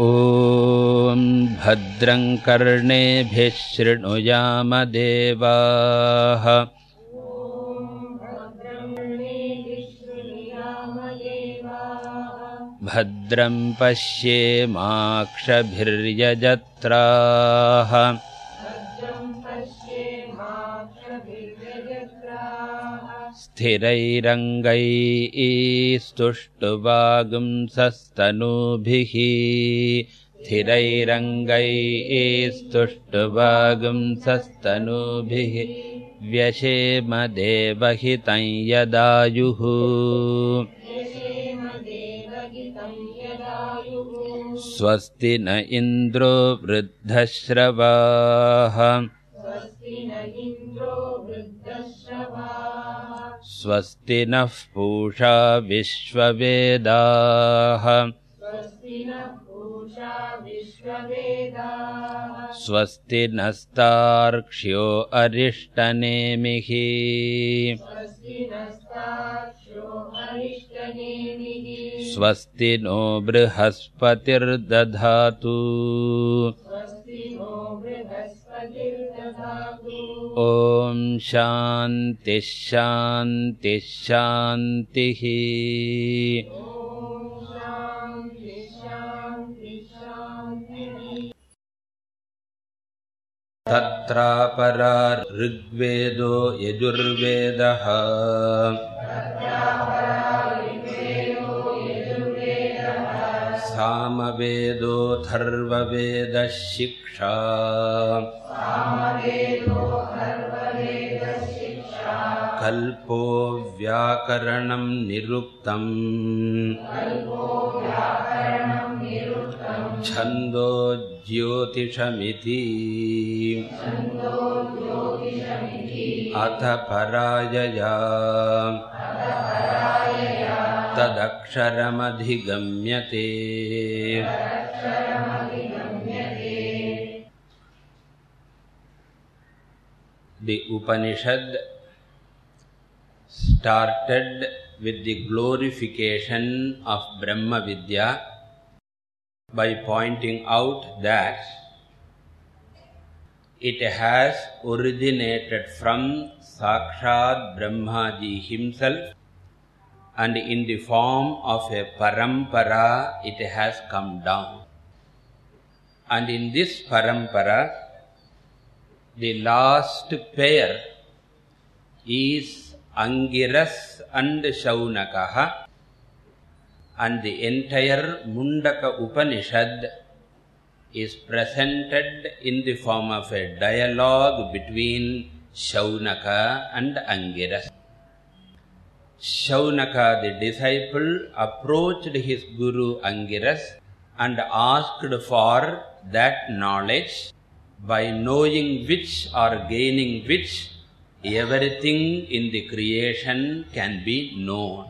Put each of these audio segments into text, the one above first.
ॐ भद्रं कर्णेभिः शृणुयामदेवाः। भद्रं पश्येमाक्षभिर्यजत्राः स्थिरैरङ्गैस्तुष्टुवागुंसस्तनूभिः स्थिरैरङ्गैस्तुष्टुवागुंसस्तनूभिः व्यशेमदेवहितं यदायुः स्वस्ति न इन्द्रो वृद्धश्रवाः स्वस्ति नः पूषा विश्ववेदाः। स्वस्ति नस्तार्क्ष्यो अरिष्टनेमिः। स्वस्ति नो बृहस्पतिर्दधातु ॐ शान्तिः शान्तिः शान्तिः। तत्रापरा ऋग्वेदो यजुर्वेदः सामवेदोऽथर्ववेदः शिक्षा कल्पो व्याकरणं निरुक्तम् छन्दो ज्योतिषमिति। अथ परायया तदक्षरमधिगम्यते The Upanishad started with the glorification of Brahma Vidya by pointing out that it has originated from Sakshat Brahmaji himself and in the form of a parampara it has come down. And in this parampara, the last pair is Angiras and Shaunakaha and the entire Mundaka Upanishad is presented in the form of a dialogue between Shaunaka and Angiras. Shaunaka the disciple approached his guru Angiras and asked for that knowledge by knowing which or gaining which everything in the creation can be known.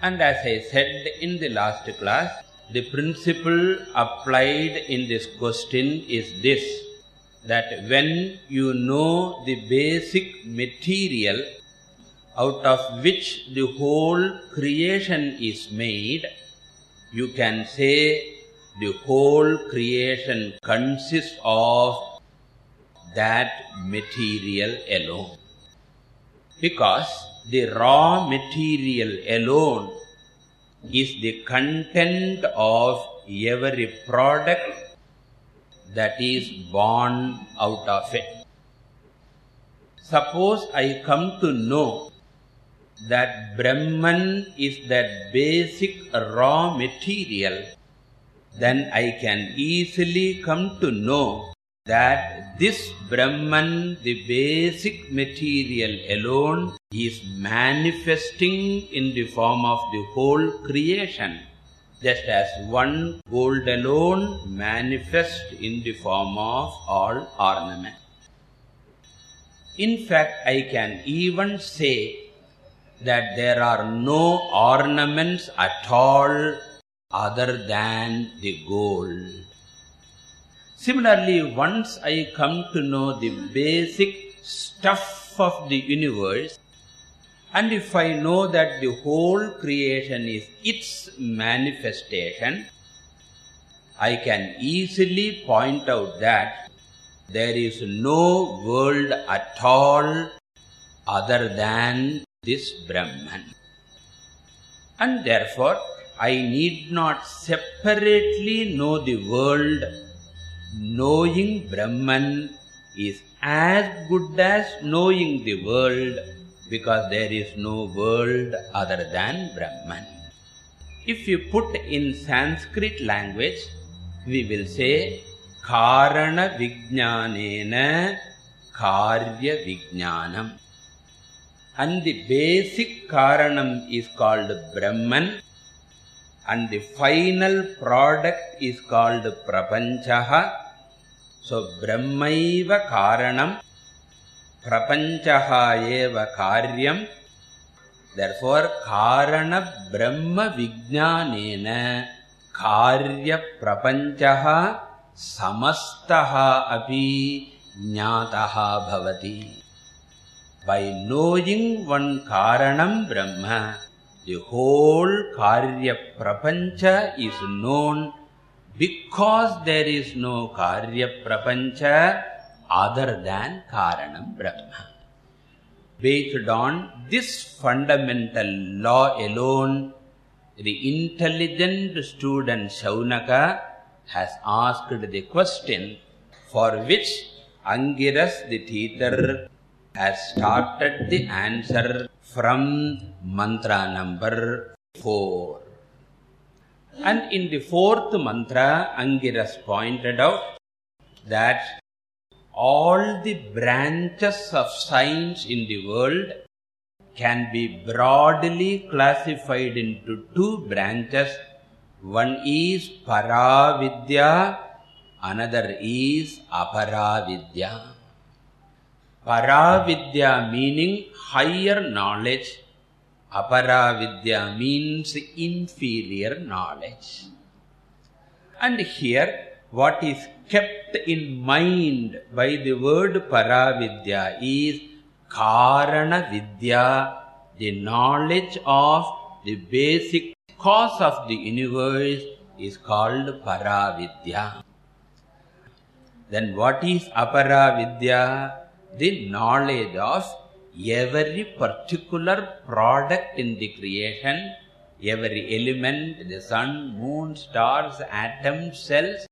And as I said in the last class, the principle applied in this question is this, that when you know the basic material out of which the whole creation is made, you can say the whole creation consists of that material alone. Because the raw material alone is the content of every product that is born out of it. Suppose I come to know that Brahman is that basic raw material, then I can easily come to know that this Brahman, the basic material alone, is manifesting in the form of the whole creation, just as one gold alone manifests in the form of all ornament. In fact, I can even say that there are no ornaments at all other than the gold. Similarly, once I come to know the basic stuff of the universe, and if I know that the whole creation is its manifestation, I can easily point out that there is no world at all other than this Brahman. And therefore, I need not separately know the world. Knowing Brahman is as good as knowing the world because there is no world other than Brahman. If you put in Sanskrit language, we will say Karana Vijnanena Karya Vijnanam. And the basic Karanam is called Brahman and the final product is called Prapanchaha. So Brahmaiva Karanam Prapanchaha eva Karyam Therefore, Karana Brahma Vijnanena Karya Prapanchaha Samastaha api Jnataha bhavati. By knowing one Karanam Brahma, the whole Karya Prapancha is known because there is no Karya Prapancha other than Karanam Brahma. Based on this fundamental law alone, the intelligent student Shaunaka has asked the question for which Angiras the teacher has started the answer from mantra number 4. And in the fourth mantra, Angiras pointed out that all the branches of science in the world can be broadly classified into two branches. One is Paravidya, another is Aparavidya. Paravidya meaning higher knowledge, Aparavidya means inferior knowledge. And here what is kept in mind by the word Paravidya is Karana Vidya, the knowledge of the basic cause of the universe is called Paravidya. Then what is Aparavidya? The knowledge of every particular product in the creation, every element, the sun, moon, stars, atoms, cells.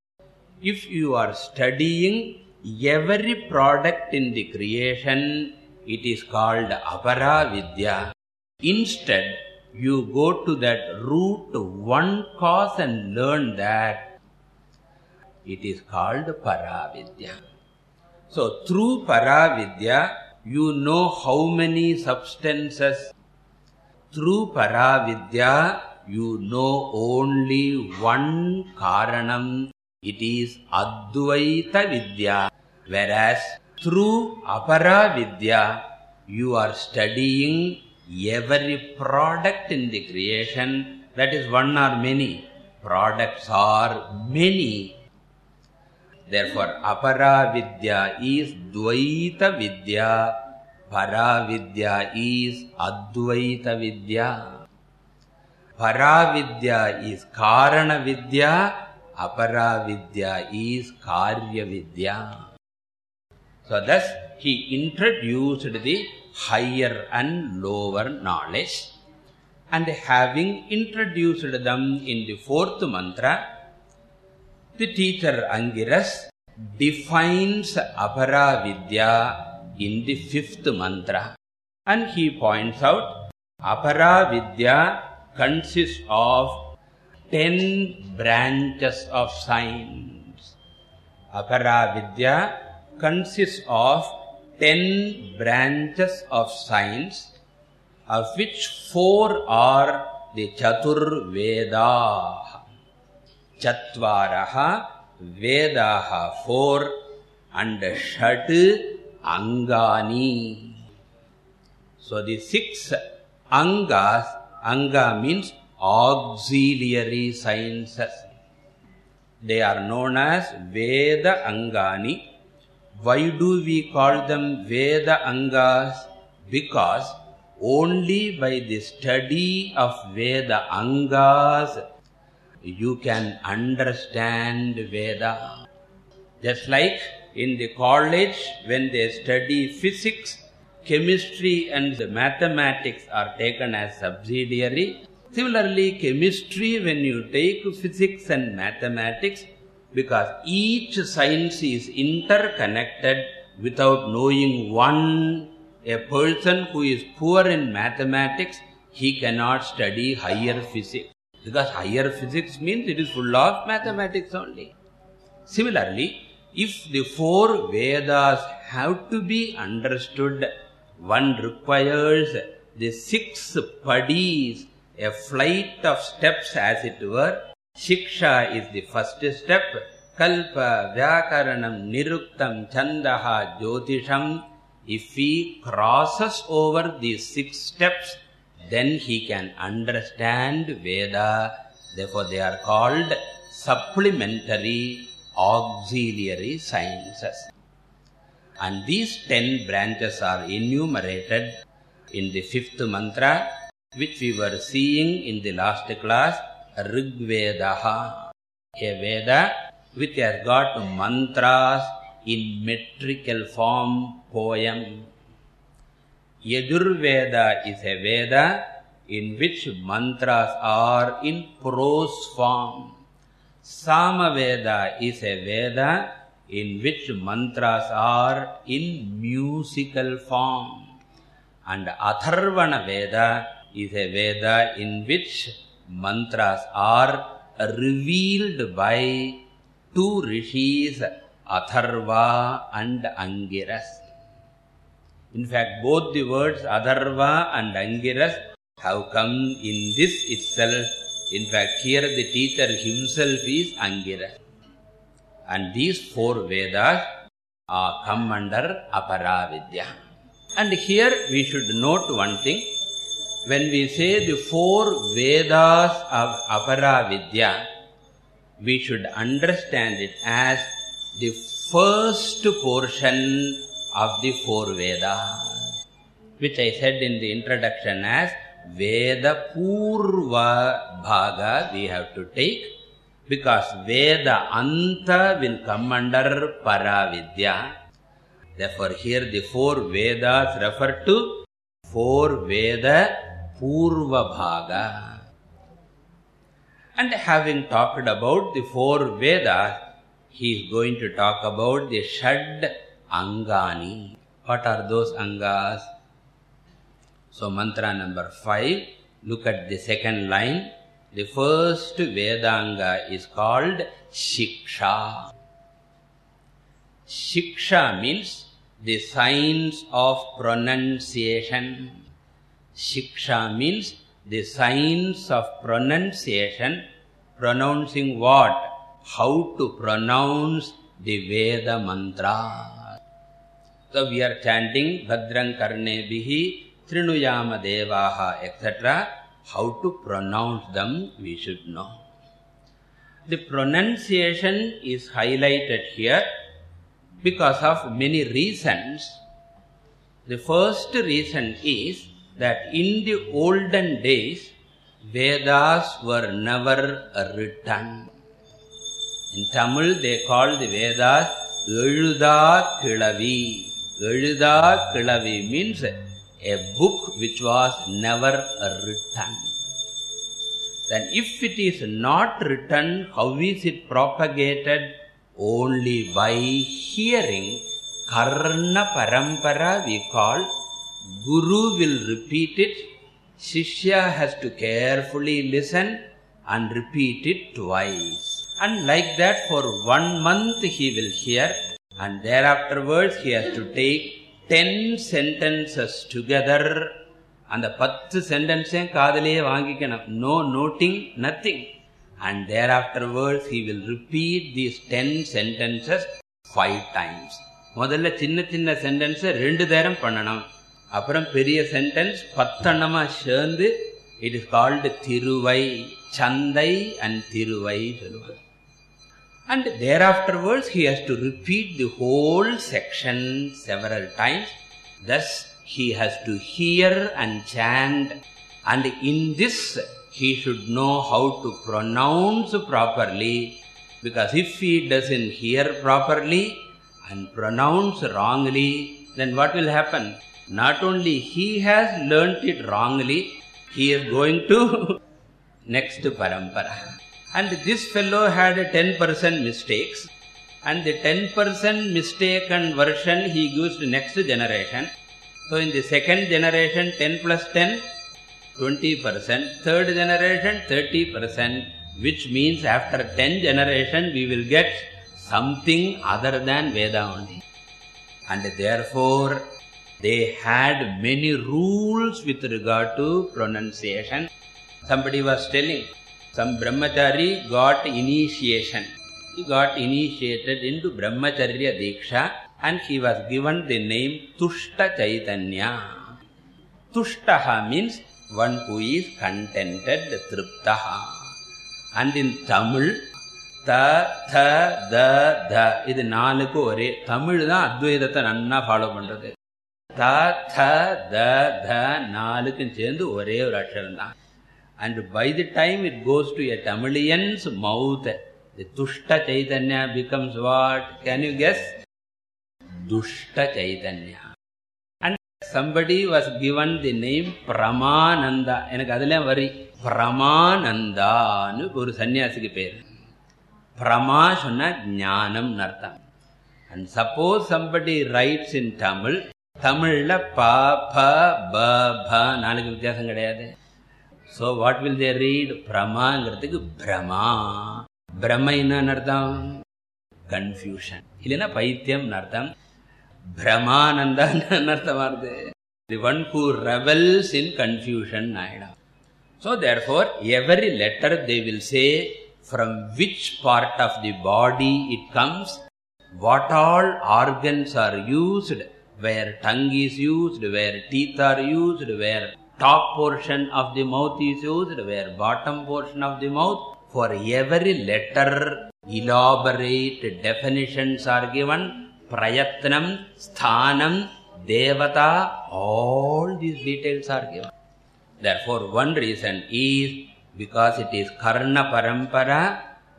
If you are studying every product in the creation, it is called Aparavidya. Instead, you go to that root one cause and learn that it is called Paravidya. So, through Paravidya, you know how many substances. Through Paravidya, you know only one Karanam. It is Advaita Vidya. Whereas, through Aparavidya, you are studying every product in the creation. That is one or many. Products are many. Therefore, Apara Vidya is Dvaita Vidya, Para Vidya is Advaita Vidya. Para Vidya is Karana Vidya, Apara Vidya is Karya Vidya. So thus he introduced the higher and lower knowledge and having introduced them in the fourth mantra, the teacher Angiras defines Apara in the fifth mantra and he points out Apara consists of ten branches of science. Apara consists of ten branches of science of which four are the Chatur Vedah. Chatvaraha Vedaha four and षट् Angani. So the six Angas, Anga means auxiliary sciences. They are known as Veda Angani. Why do we call them Veda Angas? Because only by the study of Veda Angas you can understand Veda. Just like in the college, when they study physics, chemistry and mathematics are taken as subsidiary. Similarly, chemistry, when you take physics and mathematics, because each science is interconnected without knowing one, a person who is poor in mathematics, he cannot study higher physics. Because higher physics means it is full of mathematics only. Similarly, if the four Vedas have to be understood, one requires the six padis, a flight of steps as it were. Shiksha is the first step. Kalpa, Vyakaranam, Niruktam, Chandaha, Jyotisham. If he crosses over these six steps, then he can understand Veda. Therefore, they are called supplementary auxiliary sciences. And these ten branches are enumerated in the fifth mantra, which we were seeing in the last class, Rigvedaha, a Veda which has got mantras in metrical form, poem. Yajurveda is a Veda in which mantras are in prose form. Samaveda is a Veda in which mantras are in musical form. And Atharvana Veda is a Veda in which mantras are revealed by two rishis, Atharva and Angiras. In fact, both the words Atharva and Angiras have come in this itself. In fact, here the teacher himself is Angiras. And these four Vedas are come under Aparavidya. And here we should note one thing. When we say the four Vedas of Aparavidya, we should understand it as the first portion of the four Vedas, which I said in the introduction as Veda Purva Bhaga we have to take because Veda Anta will come under Paravidya. Therefore, here the four Vedas refer to four Veda Purva Bhaga. And having talked about the four Vedas, he is going to talk about the Shad Angani. What are those Angas? So, mantra number five, look at the second line. The first Vedanga is called Shiksha. Shiksha means the science of pronunciation. Shiksha means the science of pronunciation. Pronouncing what? How to pronounce the Veda mantra. So we are chanting Bhadrang Karnebihi, Trinuyama Devaha, etc. How to pronounce them we should know. The pronunciation is highlighted here because of many reasons. The first reason is that in the olden days, Vedas were never written. In Tamil, they call the Vedas Ezhuda Kilavi. Ezhuda Kilavi means a book which was never written. Then if it is not written, how is it propagated? Only by hearing. Karna Parampara we call. Guru will repeat it. Shishya has to carefully listen and repeat it twice. And like that for one month he will hear and thereafterwards he has to take ten sentences together. அந்த பத்து சென்டென்ஸையும் காதலியே வாங்கிக்கணும். No noting nothing and there afterwards he will repeat these ten sentences five times முதல்ல சின்ன சின்ன சென்டென்ஸை ரெண்டு நேரம் பண்ணணும். அப்புறம் பெரிய சென்டென்ஸ் பத்தெண்ணமா சேர்ந்து இட் இஸ் கால்டு திருவை சந்தை அண்ட் திருவை சொல்லுவாங்க and thereafterwards he has to repeat the whole section several times. Thus he has to hear and chant. And in this he should know how to pronounce properly. Because if he doesn't hear properly and pronounce wrongly then what will happen? Not only he has learnt it wrongly he is going to next parampara and this fellow had 10% mistakes. And the 10% mistaken version he gives to next generation. So in the second generation 10 plus 10 20% third generation 30% which means after 10 generation we will get something other than veda only. And therefore they had many rules with regard to pronunciation. Somebody was telling some brahmachari got initiation he got initiated into brahmacharya diksha and he was given the name tushta chaitanya tushtaha means one who is contented triptaha and in tamil த த த த இது நாலுக்கு ஒரே தமிழ் தான் அத்வைதத்தை நன்னா follow பண்றது த த த த நாலுக்கும் சேர்ந்து ஒரே ஒரு அக்ஷரம் தான் And by the time it goes to a Tamilian's mouth, the Tushta Chaitanya becomes what? Can you guess? Dushta Chaitanya. And somebody was given the name Pramananda. எனக்கு அதெல்லாம் வரி பிரமானந்தான்னு ஒரு சன்னியாசிக்கு பேர் பிரமா சொன்னா ஞானம் அர்த்தம் and suppose somebody writes in Tamil தமிழ்ல ப ப ப நாளைக்கு வித்தியாசம் கிடையாது so what will they read பிரமாங்கிறதுக்கு பிரமா பிரம என்னன்னு அர்த்தம் கன்ஃபியூஷன் இல்லைன்னா பைத்தியம் அர்த்தம் பிரமானந்தான்னு அர்த்தமாக இருக்குது the one who revels in confusion ஆயிடும் so therefore every letter they will say from which part of the body it comes what all organs are used where tongue is used where teeth are used where top portion of the mouth is used, where bottom portion of the mouth. For every letter, elaborate definitions are given. Prayatnam, Sthanam, Devata, all these details are given. Therefore, one reason is because it is karna parampara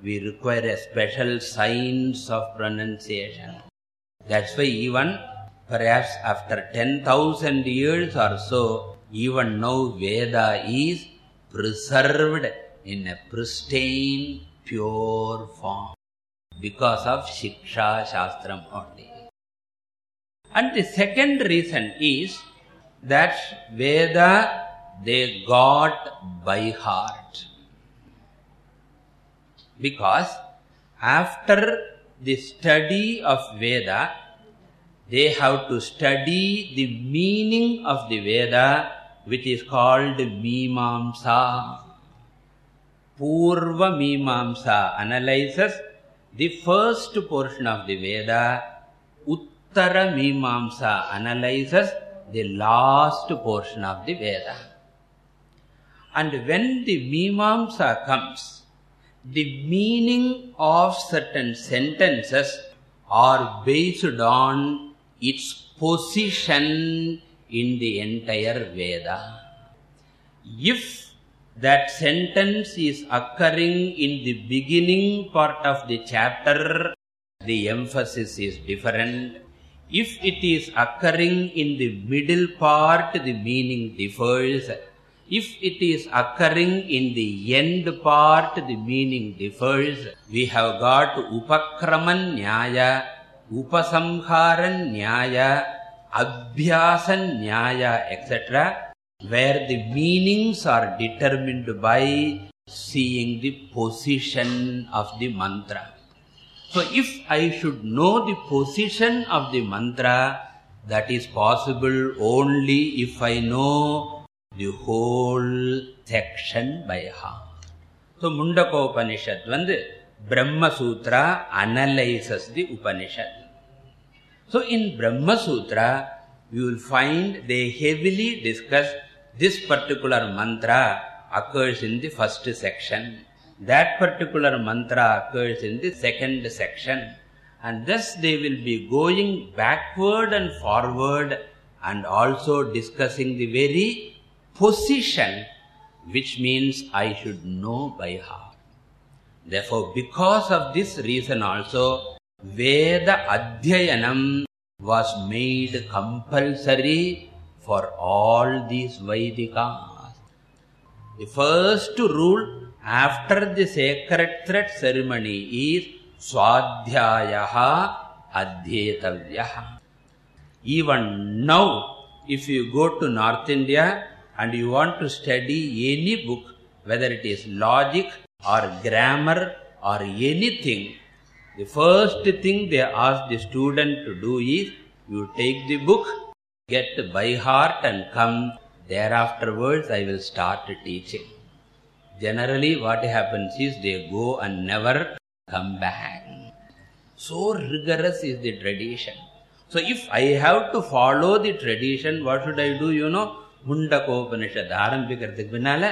we require a special science of pronunciation that's why even perhaps after 10000 years or so even now veda is preserved in a pristine pure form because of shiksha shastram only. And the second reason is that veda they got by heart. Because after the study of veda they have to study the meaning of the veda which is called mimamsa purva mimamsa analyzes the first portion of the veda. Uttara mimamsa analyzes the last portion of the veda. And when the mimamsa comes the meaning of certain sentences are based on its position in the entire veda. If that sentence is occurring in the beginning part of the chapter the emphasis is different. If it is occurring in the middle part the meaning differs. If it is occurring in the end part the meaning differs. We have got upakraman nyaya upasamharan nyaya abhyasa nyaya etc where the meanings are determined by seeing the position of the mantra. So if i should know the position of the mantra that is possible only if i know the whole section by heart. So mundaka upanishad vandu brahma sutra analyzes the upanishad so in brahma sutra you will find they heavily discuss this particular mantra occurs in the first section that particular mantra occurs in the second section and thus they will be going backward and forward and also discussing the very position which means I should know by heart. Therefore, because of this reason also, Veda Adhyayanam was made compulsory for all these Vedikas. The first rule after the sacred thread ceremony is Swadhyayaha Adhyetavyaha. Even now, if you go to North India and you want to study any book, whether it is logic or grammar or anything, the first thing they ask the student to do is, you take the book, get by heart and come, thereafterwards I will start teaching. Generally what happens is they go and never come back. So rigorous is the tradition. So if I have to follow the tradition, what should I do? You know, Mundakopanishad ஆரம்பிக்கிறதுக்கு பின்னால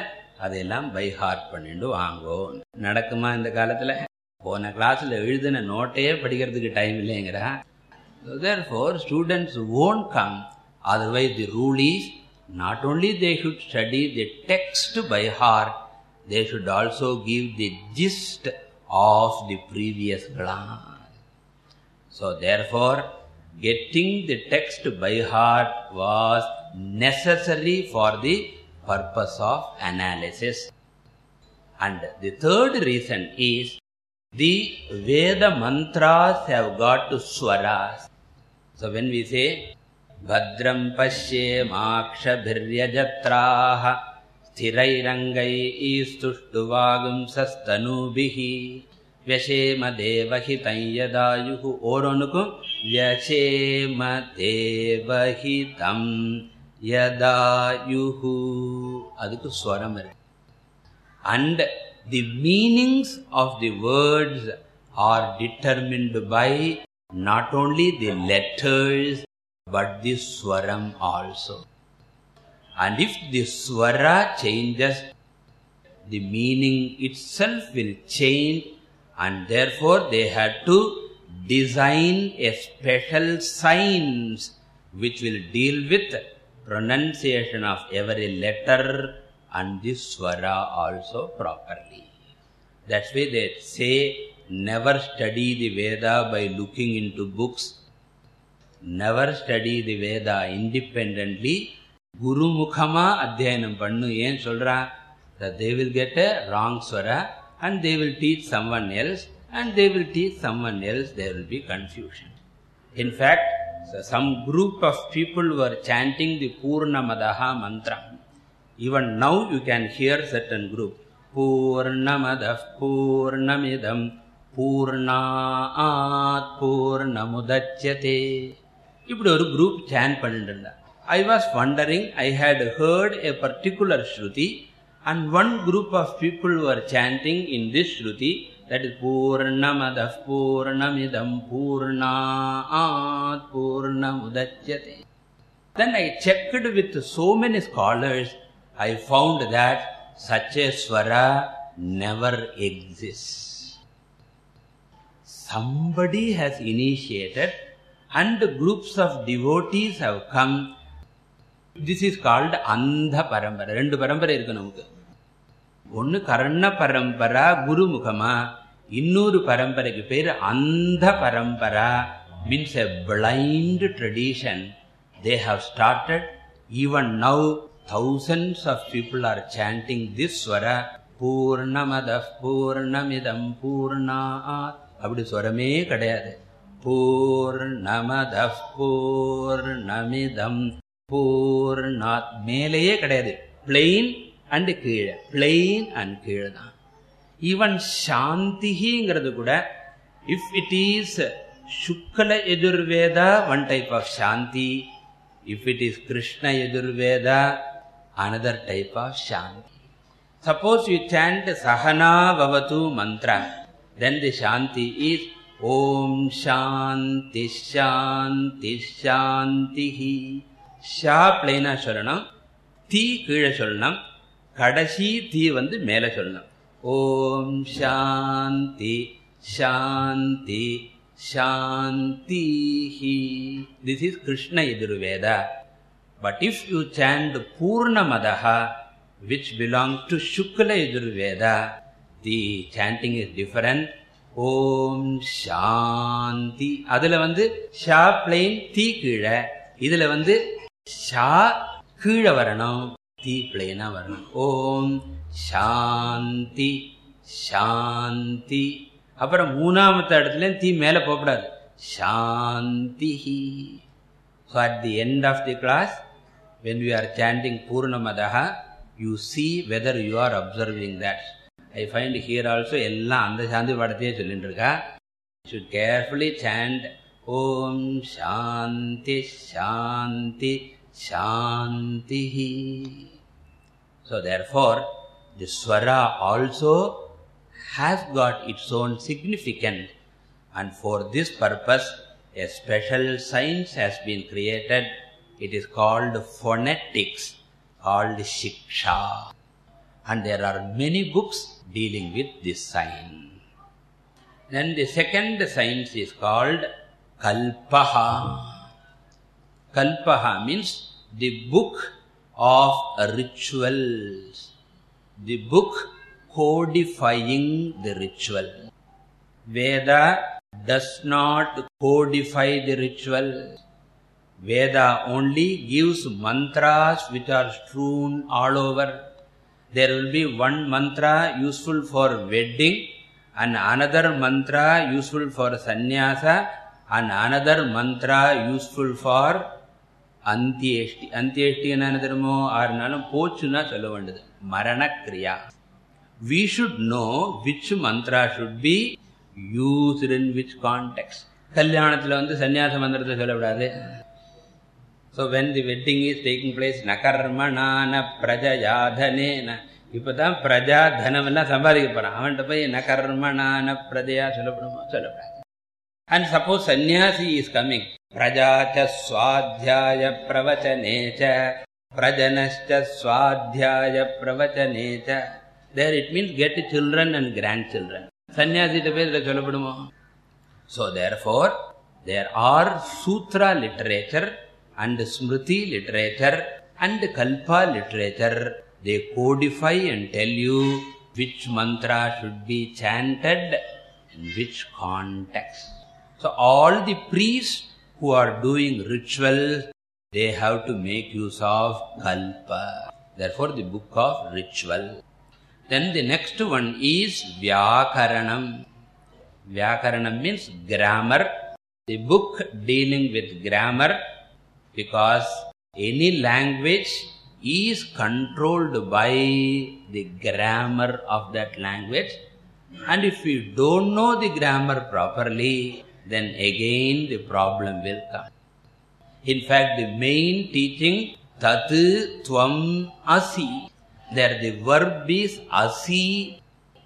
அதையெல்லாம் by heart பண்ணிட்டு வாங்கோ நடக்குமா இந்த காலத்துல போன கிளாஸ்ல எழுதின நோட்டையே படிக்கிறதுக்கு time இல்லைங்கிறா therefore students won't come otherwise the rule is not only they should study the text by heart they should also give the gist of the previous class so therefore getting the text by heart was necessary for the purpose of analysis and the third reason is The Veda mantras have got to swaras. So when we say Bhadram Pasye Makshabhiryajatra Sthirairangai Istushduwagam Sastanubihi Vyashema Devahitam Yadayuhu Oronuku Vyashema Devahitam Yadayuhu Adukku swaram And the meanings of the words are determined by not only the letters but the swaram also. And if the swara changes the meaning itself will change and therefore they had to design a special signs which will deal with pronunciation of every letter and the swara also properly. That's why they say never study the veda by looking into books. Never study the veda independently. Guru mukhama adhyanam pannu yen solra that they will get a wrong swara and they will teach someone else and they will teach someone else there will be confusion. In fact so some group of people were chanting the purnamadaha mantra even now you can hear certain group purnamadah purnamidam பூர்ணாத் பூர்ணமுதட்சதே இப்படி ஒரு group சேன் பண்ணிட்டு இருந்தா I was wandering I had hurt a particular Shruti and one group of people var sanding in this Shruti that is purnamadah purnamidam purnaat purnamudachyate then i checked with so many scholars i found that such a swara never exists somebody has initiated and groups of devotees have come this is called andha parampara ரெண்டு பரம்பரை இருக்கு நமக்கு ஒன்னு கர்ண பரம்பரா குருமுகமா இன்னொரு பரம்பரைக்கு பேர் அந்த பரம்பரா means a blind tradition they have started even now Thousands of people are chanting this swara பூர்ணமத பூர்ணமிதம் பூர்ணாத் அப்படி ஸ்வரமே கிடையாது. பூர்ணமத பூர்ணமிதம் பூர்ணாத் மேலேயே கிடையாது. பிளெயின் அண்ட் கீழே. பிளெயின் அண்ட் கீழே தான். ஈவன் சாந்திங்கிறது கூட if it is Shukla Yajurveda one type of shanti if it is Krishna Yajurveda another type of shanti suppose you chant sahana vavatu mantra then the shanti is om shanti shanti shantihi ஷா பிளைனா சொல்லணும் தீ கீழே சொல்லணும் கடைசி தீ வந்து மேலே சொல்லணும் Om shanti shanti shanti this is Krishna Yajurveda but if you chant பூர்ணமதா which belong to Shukla Yajurveda, the chanting is different. Om Shanti. அதுல வந்து ஷா பிளெயின் தீ கீழே இதுல வந்து ஷா கீழே வரணும் தீ பிளெயினா வரணும் ஓம் சாந்தி சாந்தி அப்புறம் மூணாமத்த இடத்துல தீ மேல போகக்கூடாது shanti so at the end of the class when we are chanting Purnamadaha, you see whether you are observing that. I find here also எல்லாம் அந்த சாந்தி படத்தையே சொல்லிட்டு இருக்கா should carefully chant Om Shanti Shanti Shanti. So therefore, the swara also has got its own significance and for this purpose a special science has been created. it is called phonetics, called Shiksha. And there are many books dealing with this science. Then the second science is called Kalpaha. Kalpaha means the book of rituals. The book codifying the ritual. Veda does not codify the ritual. Veda only gives mantras which are strewn all over. There will be one mantra useful for wedding and another mantra useful for sannyasa and another mantra useful for அந்தியேஷ்டி அந்தியேஷ்டி என்ன தெரியுமோ ஆறு நாளும் போச்சுன்னா சொல்ல வேண்டியது மரணக்கிரியா we should know which mantra should be used in which context கல்யாணத்துல வந்து சன்னியாச மந்திரத்தை சொல்லக்கூடாது so when the wedding is taking place ந கர்மணான பிரஜயாதனேன இப்போ தான் பிரஜா தனம்லாம் சம்பாதிக்க போகிறான் அவன்கிட்ட போய் ந கர்மணான பிரஜையா சொல்லப்படுமா? சொல்லப்படாது. And suppose sannyasi is coming பிரஜாச்ச சுவாத்தியாய பிரவச்சனேச்ச பிரஜனச்ச சுவாத்தியாய பிரவச்சனேச்ச there it means get children and grandchildren சன்னியாசிட்ட போய் இதில் சொல்லப்படுமோ? So therefore there are sutra literature and smriti literature and kalpa literature they codify and tell you which mantra should be chanted in which context. So all the priests who are doing rituals they have to make use of kalpa. Therefore the book of ritual. Then the next one is vyakaranam. Vyakaranam means grammar. The book dealing with grammar because any language is controlled by the grammar of that language. And if we don't know the grammar properly then again the problem will come. In fact the main teaching tat tvam asi there the verb is asi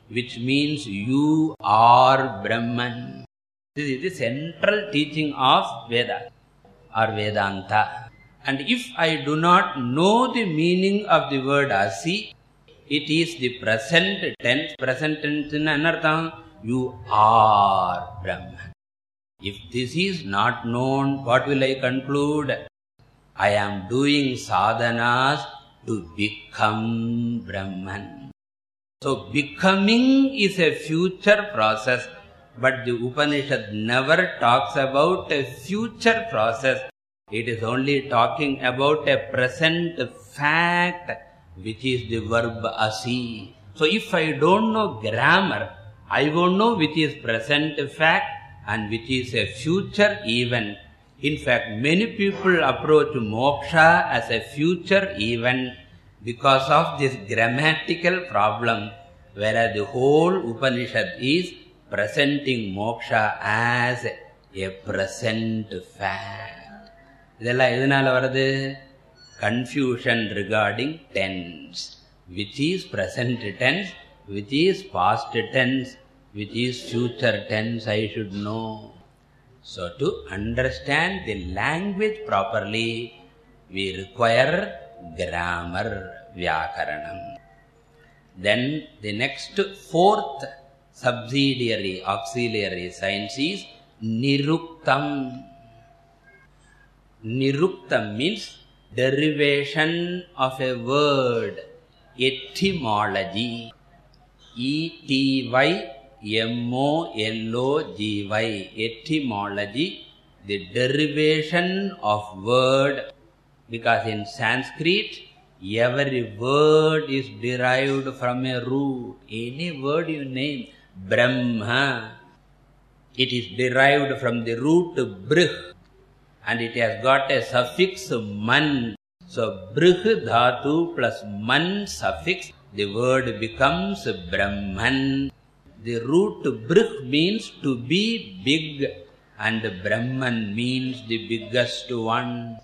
which means you are brahman. This is the central teaching of veda or vedanta and if i do not know the meaning of the word asi it is the present tense. Present tense in anartham you are brahman. If this is not known what will i conclude? I am doing sadhanas to become brahman. So becoming is a future process but the upanishad never talks about a future process. It is only talking about a present fact which is the verb asi so if i don't know grammar i won't know which is present fact and which is a future event. In fact many people approach moksha as a future event because of this grammatical problem whereas the whole upanishad is presenting moksha as a present fact இதெல்லாம் எதனால வருது confusion regarding tense which is present tense which is past tense which is future tense i should know so to understand the language properly we require grammar vyakaranam then the next fourth subsidiary auxiliary science is niruktam. Niruktam means derivation of a word etymology. E t y m o l o g y. Etymology the derivation of word because in sanskrit every word is derived from a root. Any word you name brahma. It is derived from the root brih and it has got a suffix man. So brih dhatu plus man suffix the word becomes brahman. The root brih means to be big and brahman means the biggest one.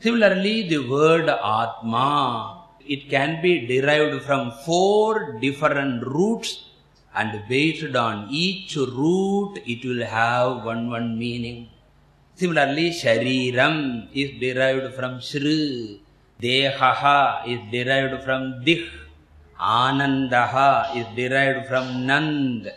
Similarly the word atma it can be derived from four different roots and based on each root it will have one one meaning. Similarly shariram is derived from shri dehaha is derived from dih anandaha is derived from nand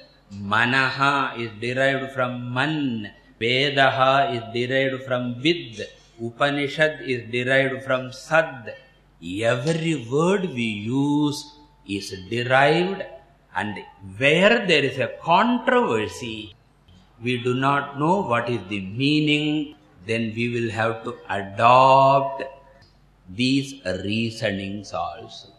manaha is derived from man vedaha is derived from vid upanishad is derived from sad. Every word we use is derived and where there is a controversy we do not know what is the meaning then we will have to adopt these reasonings also.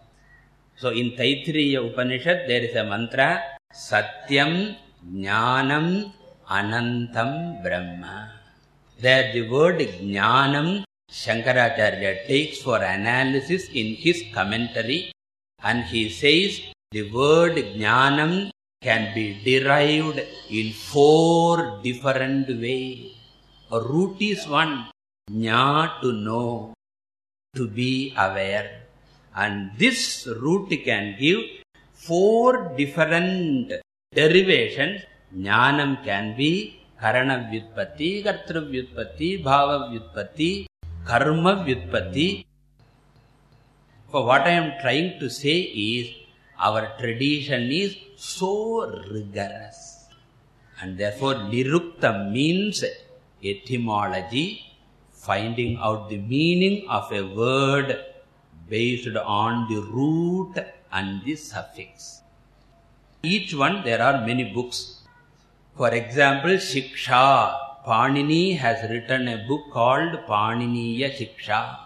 So in taittiriya upanishad there is a mantra satyam jnanam anantam brahma. There the word jnanam shankaracharya takes for analysis in his commentary and he says the word jnanam can be derived in four different ways a root is one jna to know to be aware. And this root can give four different derivations. Jnanam can be karana vyutpatti kartru vyutpatti bhava vyutpatti karma vyutpatti for what i am trying to say is our tradition is so rigorous. And therefore nirukta means etymology finding out the meaning of a word based on the root and the suffix. Each one there are many books. For example shiksha. Panini has written a book called paniniya shiksha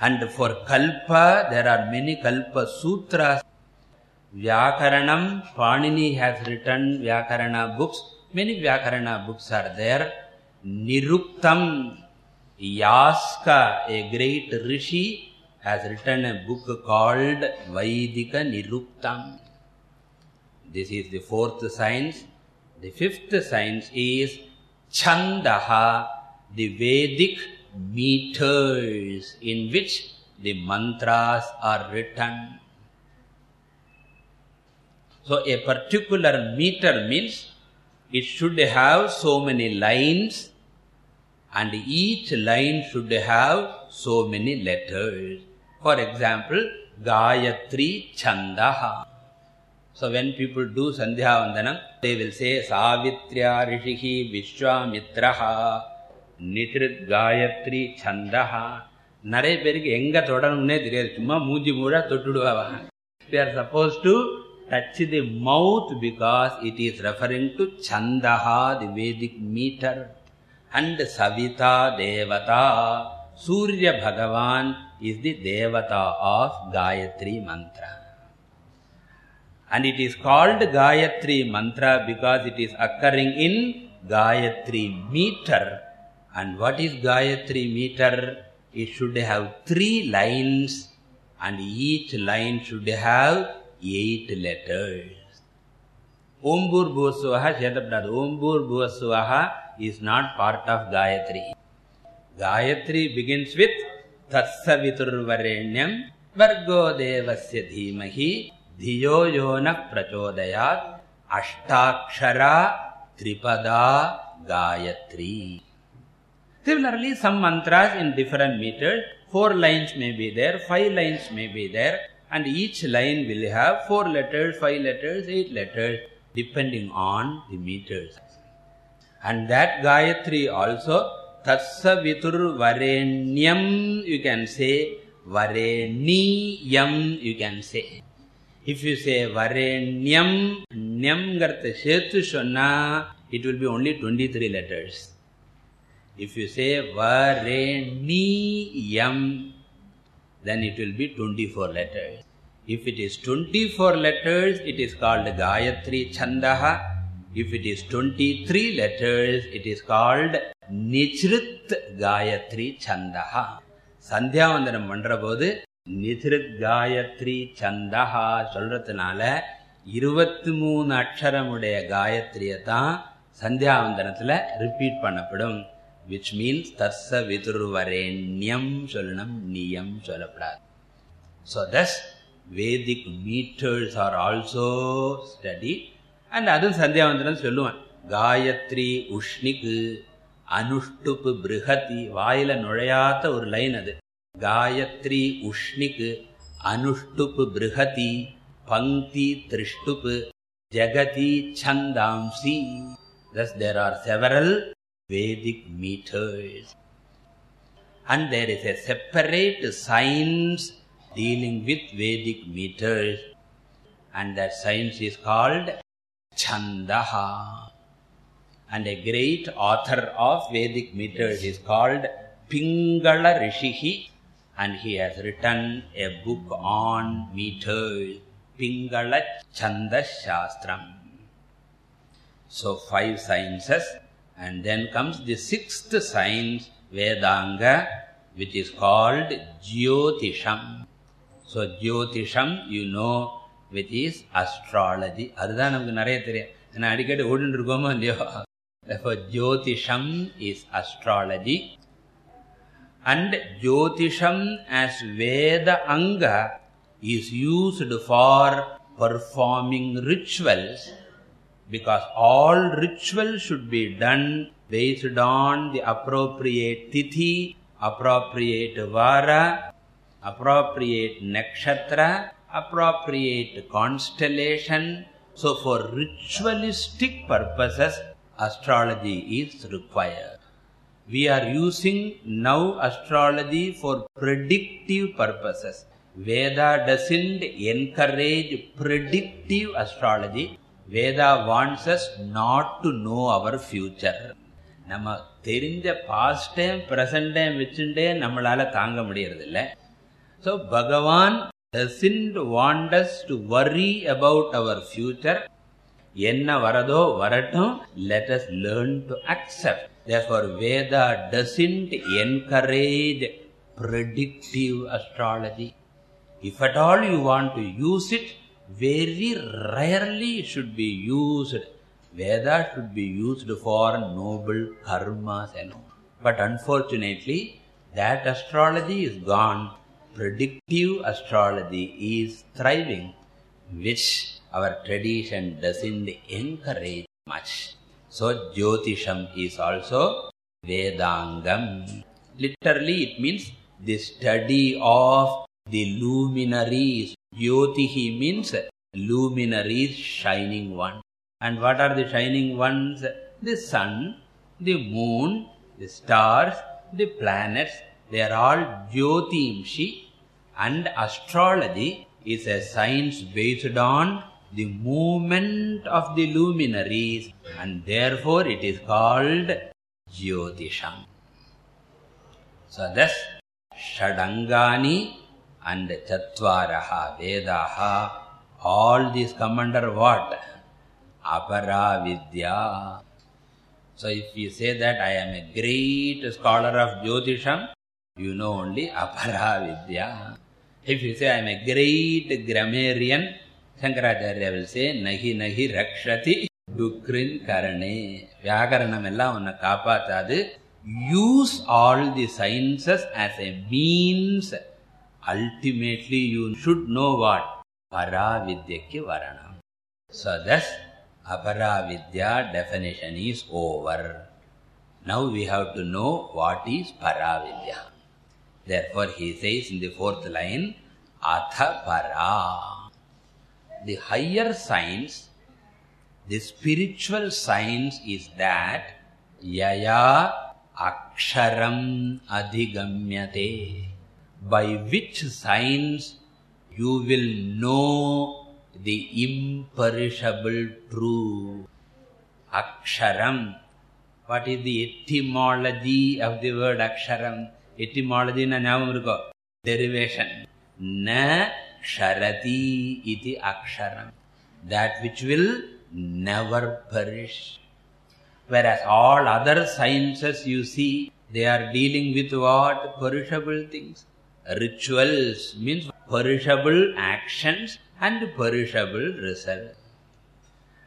and for kalpa there are many kalpa sutras. Vyakaranam panini has written vyakarana books. Many vyakarana books are there. Niruktam yaska a great rishi has written a book called vaidika niruktam. This is the fourth science. The fifth science is chandaha the vedic meters in which the mantras are written. So a particular meter means it should have so many lines and each line should have so many letters. For example gayatri chandaha. So when people do sandhya vandanam they will say savitrya rishihi vishwamitraha nitrit gayatri chandaha நிறைய பேருக்கு எங்க தொடரணும்னே தெரியாது சும்மா மூஞ்சி மூடா தொட்டுடுவாங்க they are supposed to touch the mouth because it is referring to chandaha the vedic meter and savita devata surya bhagavan is the devata of gayatri mantra and it is called gayatri mantra because it is occurring in gayatri meter And what is Gayatri meter? It should have three lines and each line should have eight letters. Om Bhur Bhusvaha, Shetabdad, Om is not part of Gayatri. Gayatri begins with Tatsaviturvarenyam Bhargo Devasya Dhimahi Dhiyo Yona Prachodayat Ashtakshara Tripada Gayatri. Similarly, some mantras in different meters, four lines may be there, five lines may be there, and each line will have four letters, five letters, eight letters, depending on the meters. And that Gayatri also, Tatsa Vitur Varenyam, you can say, vareniyam you can say if you say varenyam nyam gartha சேர்த்து சொன்னா it will be only 23 letters If you say vareniyam then it will be 24 letters if it is 24 letters it is called gayatri chandaha if it is 23 letters it is called நிச்ருத் Gayatri Chandaha. சந்தியாவந்தனம் பண்ற போது நிதிருத் காயத்ரி சந்தஹா சொல்றதுனால இருபத்தி மூணு அக்ஷரமுடைய காயத்ரியை தான் சந்தியாவந்தனத்தில் ரிப்பீட் பண்ணப்படும் விச் மீன்ஸ் தர்ச விதுர்வரேண்யம் சொல்லணும் நியம் சொல்லப்படாது so thus Vedic meters are also study and அதுவும் சந்தியாவந்தனம் சொல்லுவேன் காயத்ரி உஷ்ணிக்கு அனுஷ்டுப்பு பிருகதி வாயில நுழையாத ஒரு லைன் அது காயத்ரி உஷ்ணிக்கு அனுஷ்டுப்பு பிருகதி பங்கி திருஷ்டுப்பு ஜகதி சந்தாம்சி thus there are several vedic meters. And there is a separate science dealing with vedic meters. And that science is called chandaha. And a great author of vedic meters is called pingala rishihi. And he has written a book on meters pingala chanda shastram. So five sciences and then comes the sixth science vedanga which is called jyotisham so jyotisham you know which is astrology அதுதான் நமக்கு நிறைய தெரியும் ஏன்னா அடிக்கடி ஓடிட்டு இருக்கோமோ இல்லையோ therefore jyotisham is astrology and jyotisham as veda anga is used for performing rituals because all rituals should be done based on the appropriate tithi appropriate vara appropriate nakshatra appropriate constellation. So for ritualistic purposes astrology is required. We are using now astrology for predictive purposes. Veda doesn't encourage predictive astrology Veda wants us not to know our future நம்ம தெரிஞ்ச past time present time வச்சுட்டே நம்மளால் தாங்க முடியறதில்ல. So Bhagavan doesn't want us to worry about our future என்ன வரதோ வரட்டும். Let us learn to accept therefore Veda doesn't encourage predictive astrology. If at all you want to use it very rarely should be used. Veda should be used for noble karmas alone but unfortunately that astrology is gone. Predictive astrology is thriving which our tradition doesn't encourage much. So jyotisham is also vedangam. Literally it means the study of the luminaries jyotihi means luminaries shining one. And what are the shining ones? The sun the moon the stars the planets. They are all jyotimshi. And astrology is a science based on the movement of the luminaries. And therefore it is called jyotisham so thus shadangani and chatvaraha vedaha all these come under what Aparavidya. so if you say that i am a great scholar of jyotisham you know only Aparavidya. if you say i am a great grammarian shankaracharya will say nahi nahi rakshati dukrin karane vyakaranam ella unna காப்பாத்தாது use all the sciences as a means ultimately you should know what? Paravidyakku varanam. So thus aparavidya definition is over. Now we have to know what is paravidya therefore he says in the fourth line atha para. The higher science the spiritual science is that yaya aksharam adhigamyate by which signs you will know the imperishable truth. Aksharam. What is the etymology of the word Aksharam? Etymology na. Derivation. Na sharati iti Aksharam. That which will never perish. Whereas all other sciences you see, they are dealing with what? Perishable things. Rituals means perishable actions and perishable results.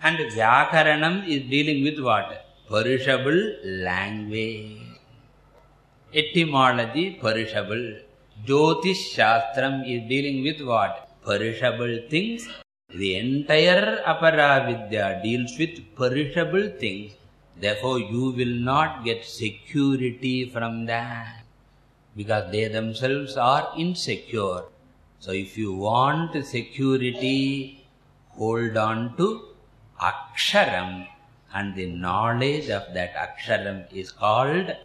And Vyakaranam is dealing with what? Perishable language. Etymology, perishable. Jyotish Shastram is dealing with what? Perishable things. The entire Aparavidya deals with perishable things. Therefore, you will not get security from that. Because they themselves are insecure. So, if you want security, hold on to Aksharam. And the knowledge of that Aksharam is called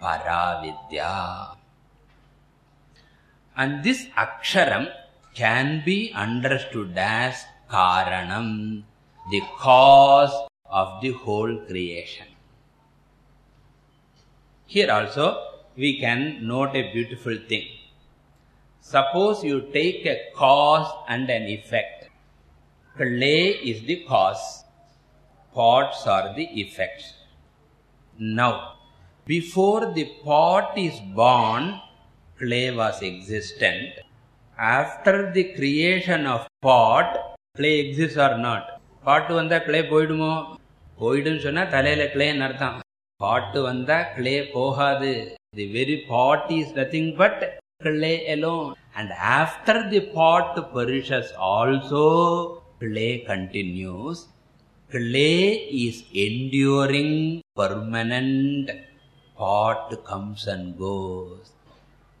Paravidya. And this Aksharam can be understood as Karanam, the cause of the whole creation. Here also we can note a beautiful thing. Suppose you take a cause and an effect. Clay is the cause, pots are the effects. Now, before the pot is born, clay was existent. After the creation of pot, clay exists or not? பாட்டு வந்தா clay போயிடுமோ போயிடுன்னு சொன்னா தலையில கிளேன்னு அர்த்தம் பாட்டு வந்தா clay போகாது the very pot is nothing but clay alone. And after the pot perishes also, clay continues. Clay is enduring, permanent. Pot comes and goes.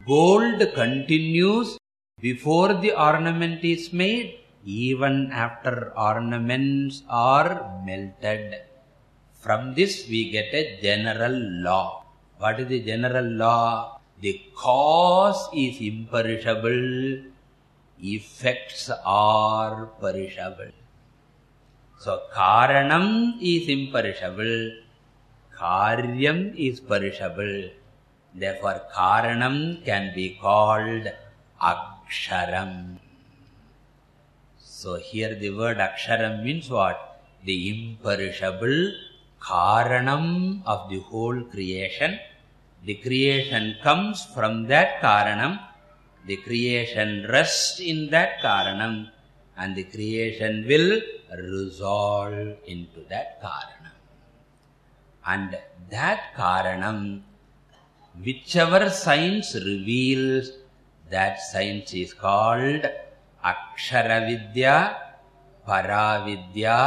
Gold continues before the ornament is made, even after ornaments are melted. From this we get a general law what is the general law? The cause is imperishable. Effects are perishable. So karanam is imperishable. Karyam is perishable. Therefore karanam can be called aksharam. So here the word aksharam means what? The imperishable karanam of the whole creation. The creation comes from that karanam the creation rests in that karanam and the creation will resolve into that karanam and that karanam whichever science reveals that science is called akshara vidya paravidya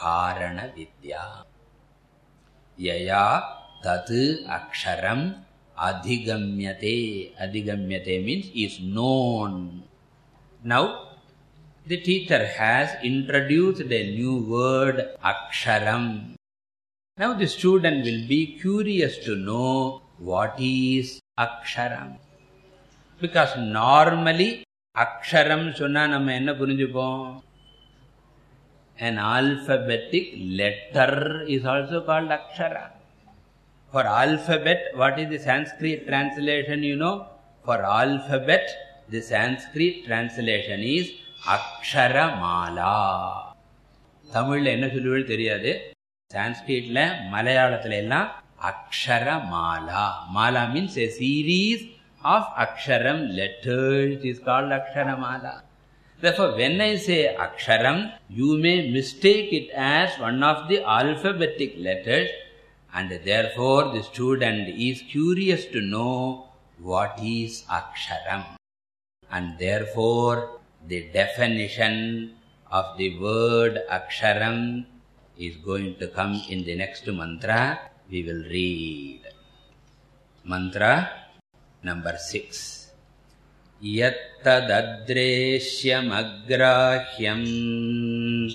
karana yaya tat aksharam adhigamyate adhigamyate means is known now the teacher has introduced a new word aksharam now the student will be curious to know what is aksharam because normally aksharam சொன்னா நம்ம என்ன புரிஞ்சுப்போம் An alphabetic letter is also called akshara for alphabet what is the sanskrit translation you know for alphabet the sanskrit translation is akshara mala தமிழ்ல என்ன சொல்லுவது தெரியாது சான்ஸ்கிரிட்ல மலையாளத்துல எல்லாம் akshara mala mala means a series of aksharam letters is called akshara therefore when i say aksharam you may mistake it as one of the alphabetic letters. And therefore the student is curious to know what is aksharam. And therefore the definition of the word aksharam is going to come in the next mantra. We will read. Mantra number 6 यत्तदद्रेश्यमग्राह्यम्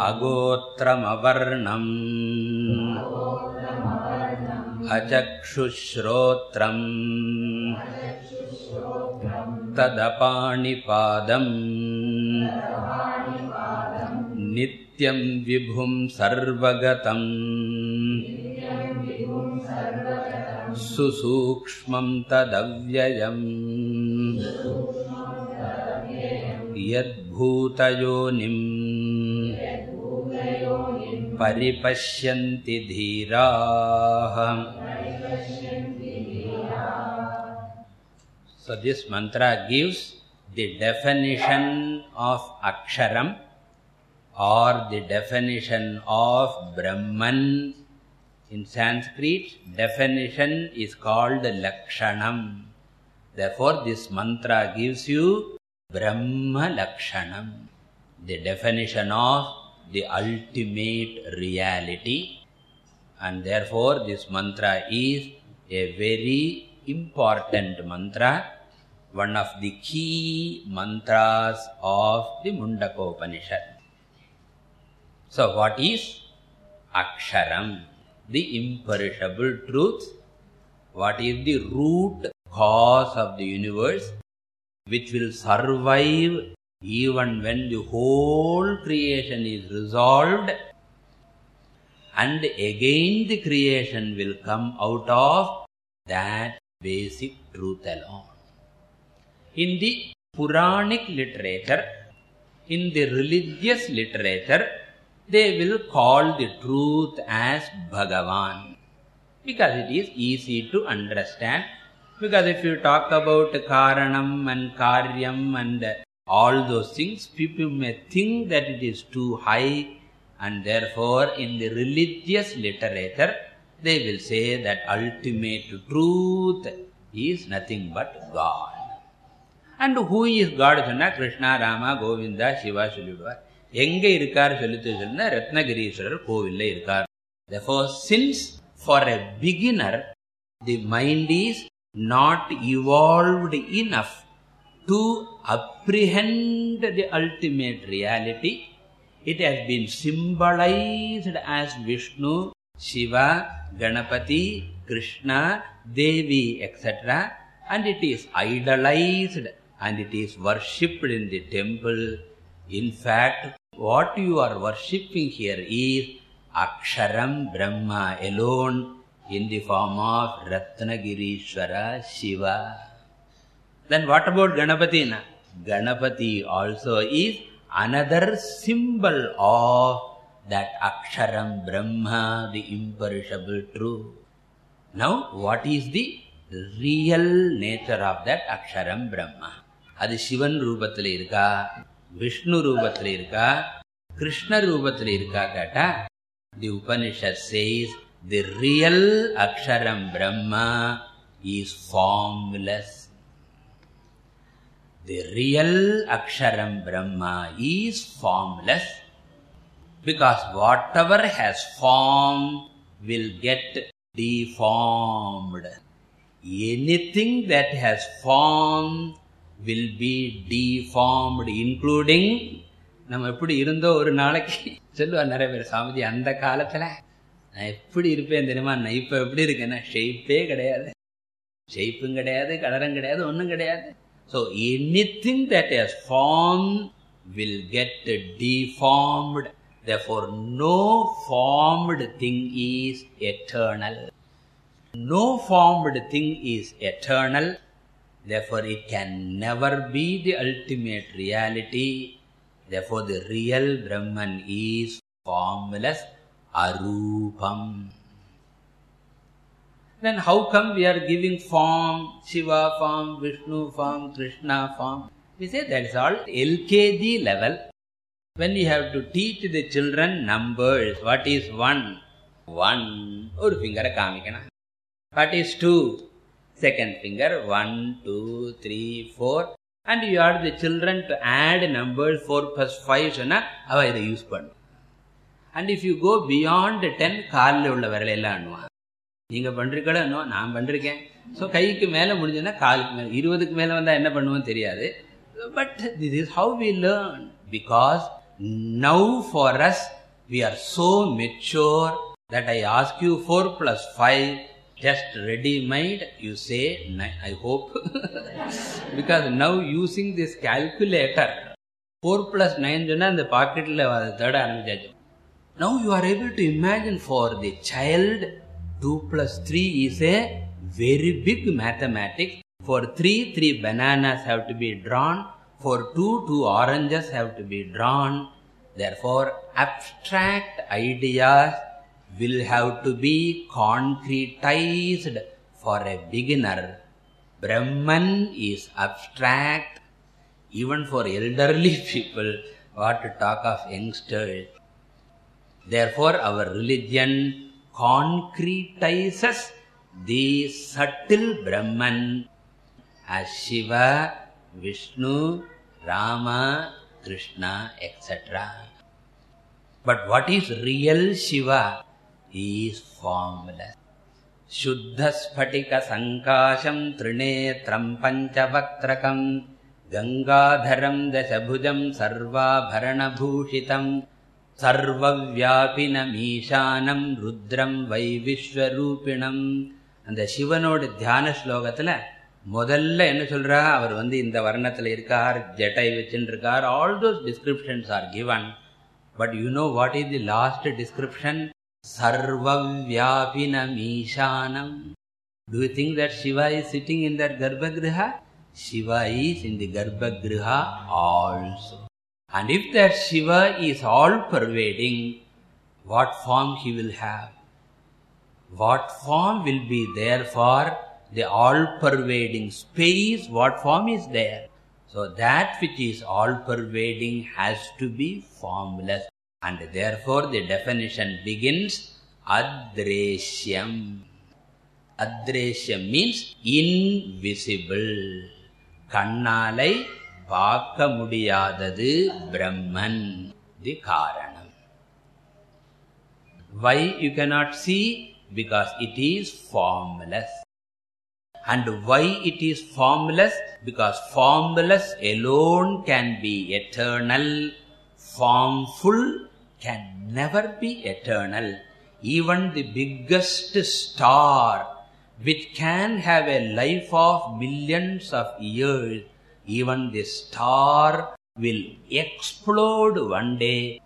अगोत्रमवर्णम्। अचक्षुश्रोत्रम्। तदपाणिपादम्। नित्यं विभुं सर्वगतम् सुसूक्ष्मं तदव्ययम् यद्भूतयोनिम् परिपश्यन्ति धीराः So this mantra gives the definition of Aksharam or the definition of Brahman. In Sanskrit, definition is called Lakshanam. Therefore, this mantra gives you Brahma Lakshanam, the definition of the ultimate reality. And therefore, this mantra is a very important mantra one of the key mantras of the Mundaka Upanishad. So what is Aksharam? The imperishable truth. What is the root cause of the universe which will survive even when the whole creation is resolved and again the creation will come out of that basic truth alone. In the Puranic literature, in the religious literature, they will call the truth as Bhagavan. Because it is easy to understand. Because if you talk about Karanam and Karyam and all those things, people may think that it is too high and therefore in the religious literature, they will say that ultimate truth is nothing but God. And who is God? Krishna, Rama, Govinda, Shiva, Shulidvar. எங்க இருக்கார் சொல்லிட்டு சொன்னா ரத்னகிரீஸ்வரர் கோவில்ல இருக்கார் therefore since for a beginner the mind is not evolved enough to apprehend the ultimate reality it has been symbolized as vishnu shiva ganapati krishna devi etc and it is idolized and it is worshipped in the temple. In fact, what you are worshipping here is Aksharam Brahma alone in the form of Ratnagirishwara Shiva. Then what about Ganapati? Na? Ganapati also is another symbol of that Aksharam Brahma, the imperishable truth. Now, what is the real nature of that Aksharam Brahma? அது சிவன் ரூபத்தில் இருக்கா விஷ்ணு ரூபத்தில் இருக்கா கிருஷ்ண ரூபத்தில் இருக்கா கேட்டா the Upanishad says the real aksharam Brahma is formless the real aksharam Brahma is formless because whatever has form will get deformed anything that has form will be deformed including நம்ம எப்படி இருந்தோ ஒரு நாளைக்கு. சொல்லுவார் நிறைய பேர் சாமிஜி அந்த காலத்தில் நான் எப்படி இருப்பேன் தெரியுமா? நான் இப்போ எப்படி இருக்கேன்னா ஷேப்பே கிடையாது. ஷேப்பும் கிடையாது கலரும் கிடையாது ஒன்றும் கிடையாது. So anything that has form will get deformed therefore no formed thing is eternal. No formed thing is eternal. Therefore, it can never be the ultimate reality. Therefore, the real Brahman is formless arupam. Then how come we are giving form, Shiva form, Vishnu form, Krishna form? We say that's all LKG level. When you have to teach the children numbers, what is one? One. Or finger kamikana. What is two? second finger 1, 2, 3, 4 and you are the children to add numbers 4 plus 5 சொன்னா அவ இதை use பண்ணும். And if you go beyond ten காலில் உள்ள விரலை எல்லாம் அண்ணுவான். நீங்கள் பண்ணுறீங்களோ இன்னும் நான் பண்ணிருக்கேன் ஸோ கைக்கு மேலே முடிஞ்சதுன்னா காலுக்கு மேலே இருபதுக்கு மேலே வந்தால் என்ன பண்ணுவோம் தெரியாது. But this is how we learn because now for us we are so mature that I ask you four plus five just ready made you say i hope because now using this calculator 4 plus 9 சொன்னா அந்த பாக்கெட்ல தேட ஆரம்பிச்சாச்சு now you are able to imagine for the child 2 plus 3 is a very big mathematics for 3 3 bananas have to be drawn for 2 2 oranges have to be drawn therefore abstract ideas will have to be concretized for a beginner. Brahman is abstract. Even for elderly people what to talk of youngsters therefore our religion concretizes the subtle brahman. As shiva vishnu rama krishna etc but what is real shiva is formless शुद्धस्फटिकसङ्काशम् त्रिनेत्रम् पञ्चवक्त्रकम् गङ्गाधरम् दशभुजम् सर्वाभरणभूषितम् சர்வவியாபினமீசானம் ருத்ரம் வை விஸ்வரூபிணம் அந்த சிவனோட தியான ஸ்லோகத்துல முதல்ல என்ன சொல்றா அவர் வந்து இந்த வர்ணத்துல இருக்கார் ஜட்டை வச்சுட்டு இருக்கார் all those descriptions are given but you know what is the last description sarvavyapinamishanam Do you think that Shiva is sitting in that Garbhagriha? Shiva is in the Garbhagriha also. And if that Shiva is all-pervading, what form he will have? What form will be there for the all-pervading space? What form is there? So that which is all-pervading has to be formless And therefore the definition begins Adreshyam. Adreshyam means invisible. கண்ணாலை பார்க்க முடியாதது பிரம்மன் தி காரணம் why you cannot see because it is formless and why it is formless because formless alone can be eternal formful can never be eternal. Even the biggest star which can have a life of millions of years even the star will explode one day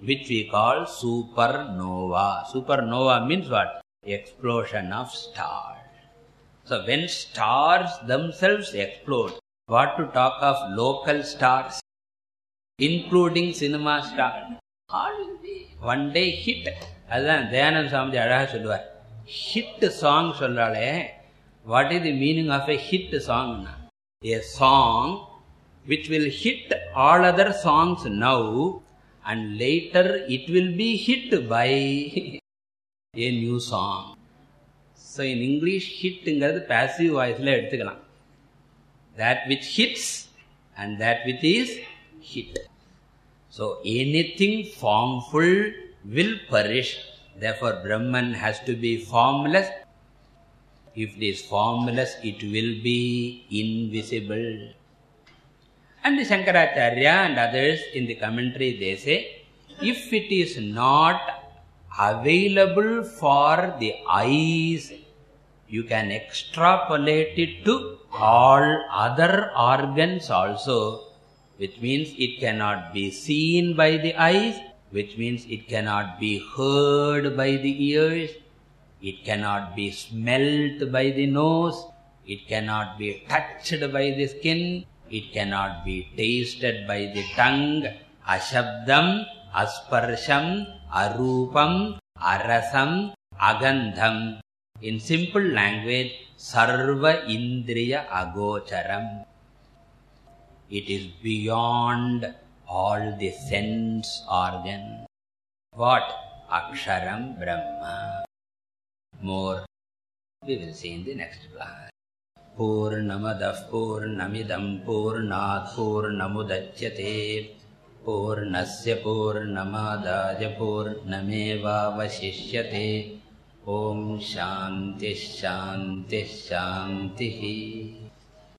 which we call supernova. Supernova means what? Explosion of stars. So when stars themselves explode what to talk of local stars including cinema stars one day hit அதுதான் தயானந்த சாமிஜி அழகாக சொல்லுவார். Hit song சொல்கிறாலே what is the meaning of a hit சாங்னா a song which will hit all other songs now and later it will be hit by a new song so in English ஹிட்டுங்கிறது passive வாய்ஸில் எடுத்துக்கலாம். That with hits and that which is hit so anything formful will perish. Therefore brahman has to be formless. If it is formless it will be invisible. And the shankaracharya and others in the commentary they say if it is not available for the eyes you can extrapolate it to all other organs also which means it cannot be seen by the eyes which means it cannot be heard by the ears it cannot be smelt by the nose it cannot be touched by the skin it cannot be tasted by the tongue. Ashabdam asparsham arupam arasam agandham. In simple language sarva indriya agocharam it is beyond all the sense organ what aksharam brahma more we will see in the next class पूर्णमदः पूर्णमिदं पूर्णात् पूर्णमुदच्यते पूर्णस्य पूर्णमादाय पूर्णमेवावशिष्यते ॐ शान्तिः शान्तिः शान्तिः